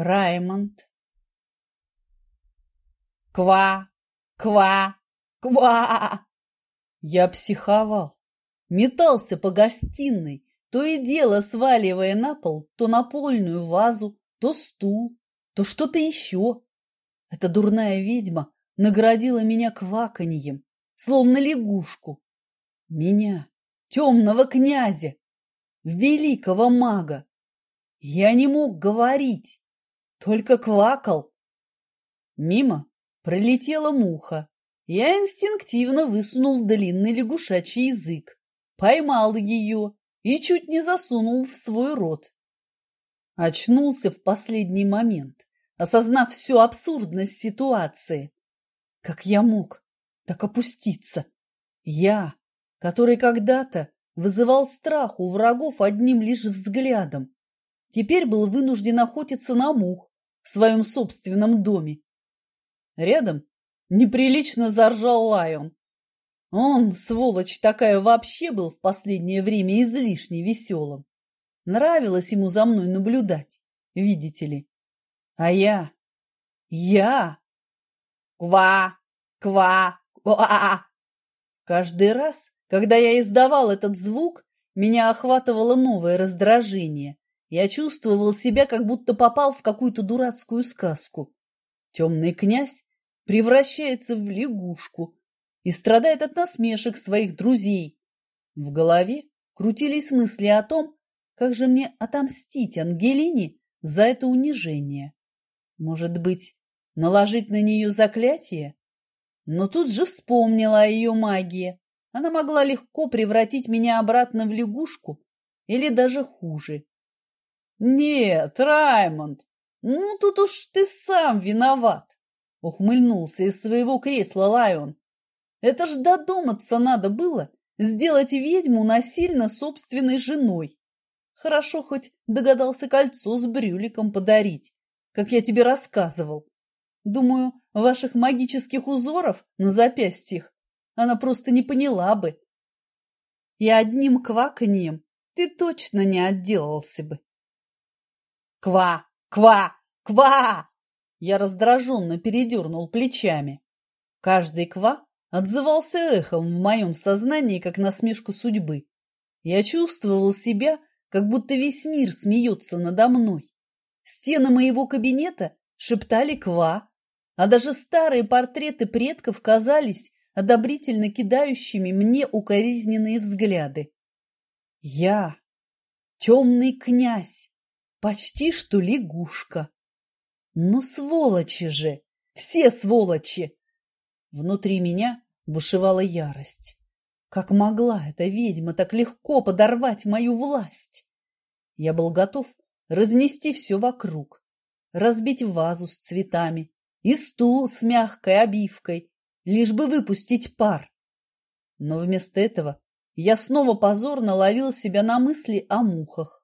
Раймонд. Ква, ква, ква! Я психовал, метался по гостиной, то и дело сваливая на пол то напольную вазу, то стул, то что-то еще. Эта дурная ведьма наградила меня кваканьем, словно лягушку. Меня, темного князя, великого мага. Я не мог говорить, только квакал. Мимо пролетела муха. Я инстинктивно высунул длинный лягушачий язык, поймал ее и чуть не засунул в свой рот. Очнулся в последний момент, осознав всю абсурдность ситуации. Как я мог так опуститься? Я, который когда-то вызывал страх у врагов одним лишь взглядом, теперь был вынужден охотиться на мух в своем собственном доме. Рядом неприлично заржал Лайон. Он, сволочь такая, вообще был в последнее время излишне веселым. Нравилось ему за мной наблюдать, видите ли. А я... я... Ква! Ква! Ква! Каждый раз, когда я издавал этот звук, меня охватывало новое раздражение. Я чувствовал себя, как будто попал в какую-то дурацкую сказку. Темный князь превращается в лягушку и страдает от насмешек своих друзей. В голове крутились мысли о том, как же мне отомстить Ангелине за это унижение. Может быть, наложить на нее заклятие? Но тут же вспомнила о ее магии. Она могла легко превратить меня обратно в лягушку или даже хуже. Нет, Раймонд, ну тут уж ты сам виноват. Ухмыльнулся из своего кресла Лайон. Это ж додуматься надо было сделать ведьму насильно собственной женой. Хорошо хоть догадался кольцо с брюликом подарить, как я тебе рассказывал. Думаю, ваших магических узоров на запястьях она просто не поняла бы. И одним кваканьем ты точно не отделался бы. Ква, ква, ква! Я раздраженно передернул плечами. Каждый ква отзывался эхом в моем сознании, как насмешка судьбы. Я чувствовал себя, как будто весь мир смеется надо мной. Стены моего кабинета шептали ква, а даже старые портреты предков казались одобрительно кидающими мне укоризненные взгляды. Я, темный князь, почти что лягушка. Ну, сволочи же! Все сволочи! Внутри меня бушевала ярость. Как могла эта ведьма так легко подорвать мою власть? Я был готов разнести все вокруг, разбить вазу с цветами и стул с мягкой обивкой, лишь бы выпустить пар. Но вместо этого я снова позорно ловил себя на мысли о мухах.